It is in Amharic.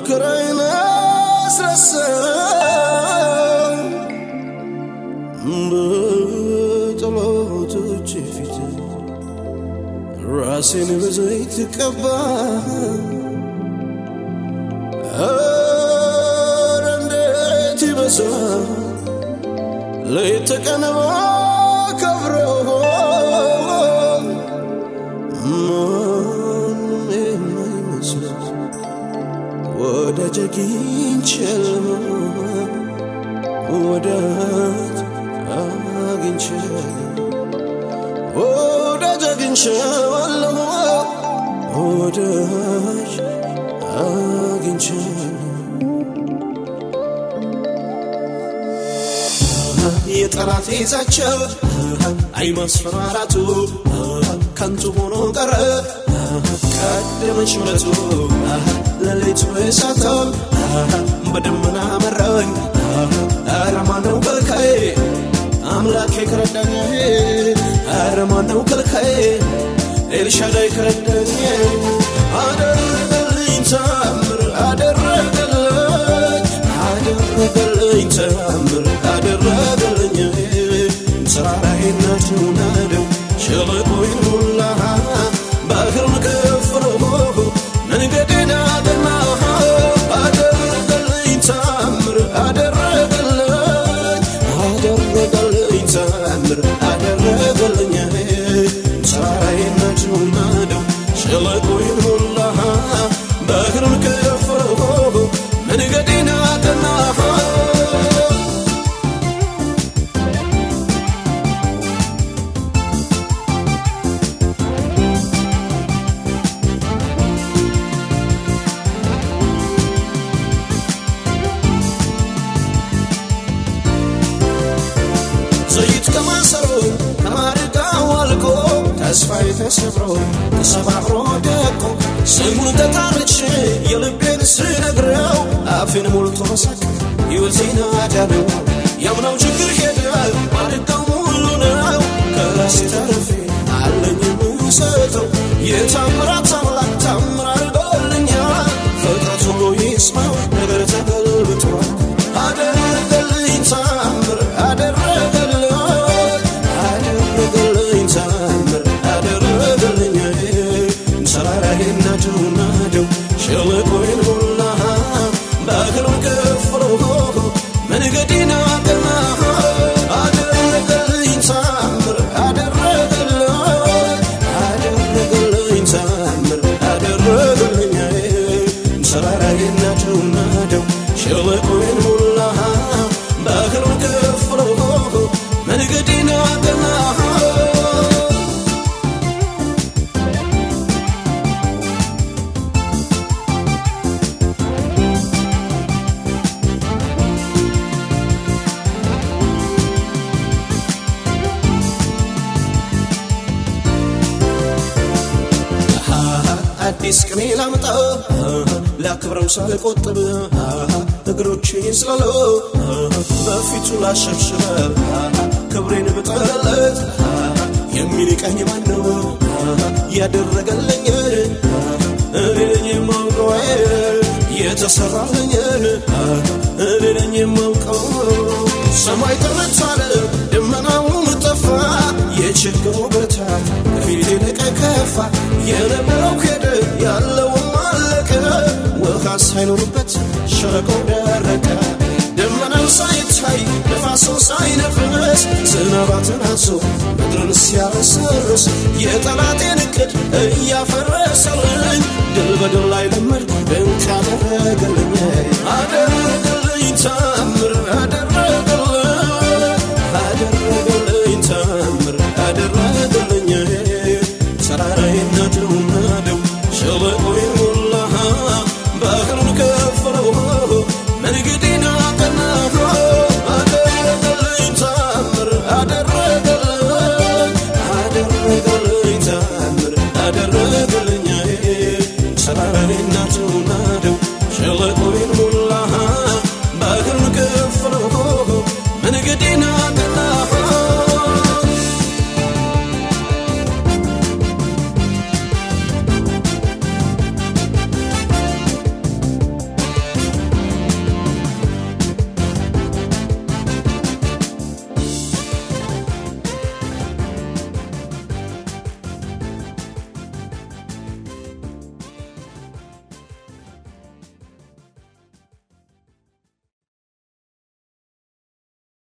መከራዬን አስረሳ በጠላቶቼ ፊት ራሴን በዘይት ቀባ ኧረ እንዴት ይበዛል ሌት ተቀን ባከብረው አግኝቻለሁ ወዳጅ አግኝቻለሁ ወዳጅ አግኝቻለሁ ወዳጅ አግኝቻለሁ የጠላት ይዛቸው አይ ከንቱ ሆኖ ቀረ። ቀደመች ምረቱ። ሌሊቱ እሳተው በደመና መራኝ። ኧረ ማነው ከልካዬ? አምላኬ ከረዳኝ። ኧረ ማነው ከልካዬ? ኤልሻዳይ ከረዳኝ ተስፋዬ ተሰብሮ ተሰባብሮ ደቆ ስሙን ተጣርቼ የልቤን ስነግረው አፌን ሞልቶ ሳቅ ሕይወቴን አዳነው። ያምናው ችግር ሄደ ማድጋው ሙሉ ነው። ከራሴ ተርፌ አለኝ የምሰጠው የታምራት አዲስ ቅኔ ላምጣ። ላክብረው ሳልቆጥብ። እግሮቼን ስላለው በፊቱ ላሸብሽበ። ክብሬን ብጠለት። የሚንቀኝ ማን ነው ያደረገልኝ እኔ ነኝ የማውቀው። የተሰራልኝ እኔ ነኝ የማውቀው። ሰማይ አለ ደመናውም ጠፋ። የችግሩ ብርታት ከፊቴ ከፋ። የነበረው ያለውም አለቀ ውሃ ሳይኖርበት ሸለቆው ደረቀ ደመናው ሳይታይ ነፋሱን ሳይነፍስ ዝናባትን አዞ ምድርን ሲያረሰርስ የጠላቴን እቅድ እያፈረሰልኝ ድል በድል ላይ ለመድኩ